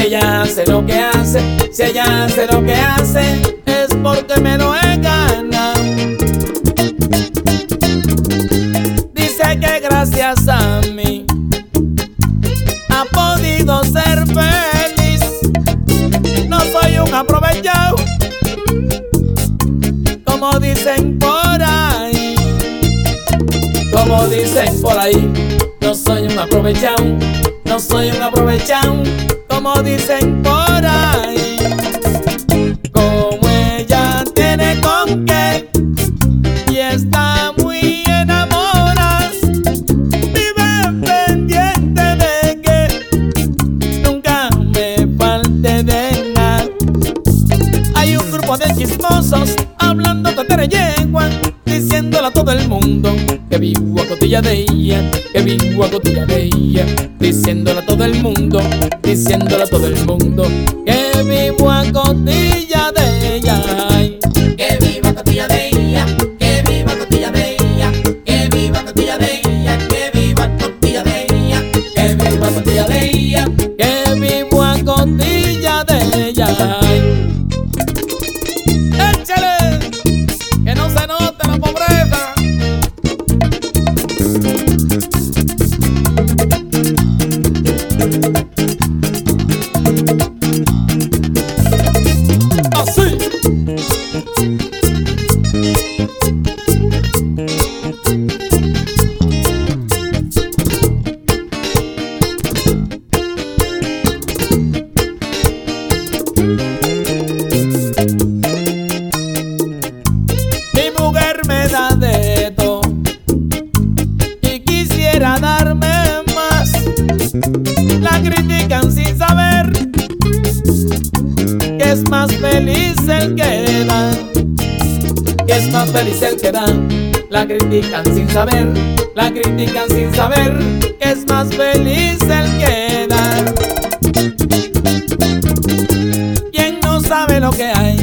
Si ella hace lo que hace, si ella hace lo que hace, es porque me lo he ganado. Dice que gracias a mí ha podido ser feliz. No soy un aprovechado, como dicen por ahí. Como dicen por ahí, no soy un aprovechado, no soy un aprovechado, como dicen por ahí. Como ella tiene con qué y está muy enamorada, vive pendiente de que nunca me falte de nada. Hay un grupo de chismosos hablando de yegua, diciéndole a todo el mundo que vivo a cotilla de ella, que vivo a cotilla de ella, diciéndole a todo el mundo, diciéndole a todo el mundo que vivo a cotilla La critican sin saber que es más feliz el que da, que es más feliz el que da. La critican sin saber, la critican sin saber que es más feliz el que da. Quien no sabe lo que hay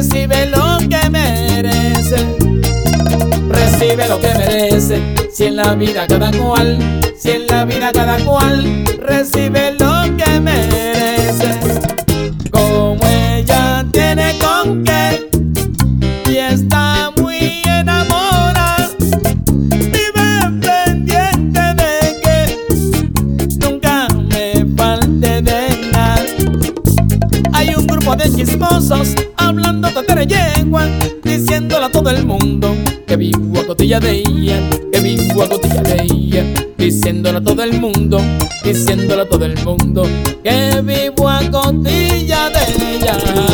recibe lo que merece, recibe lo que merece. Si en la vida cada cual, si en la vida cada cual recibe lo que merece. Como ella tiene con qué y está muy enamorada. Vive pendiente de que nunca me falte de nada. Hay un grupo de chismosos diciéndole todo el mundo que vivo a cotilla de ella, que vivo a cotilla de ella, diciéndole a todo el mundo, diciéndole a todo el mundo que vivo a cotilla de ella.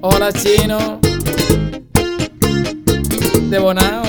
Hola chino. De Bonao.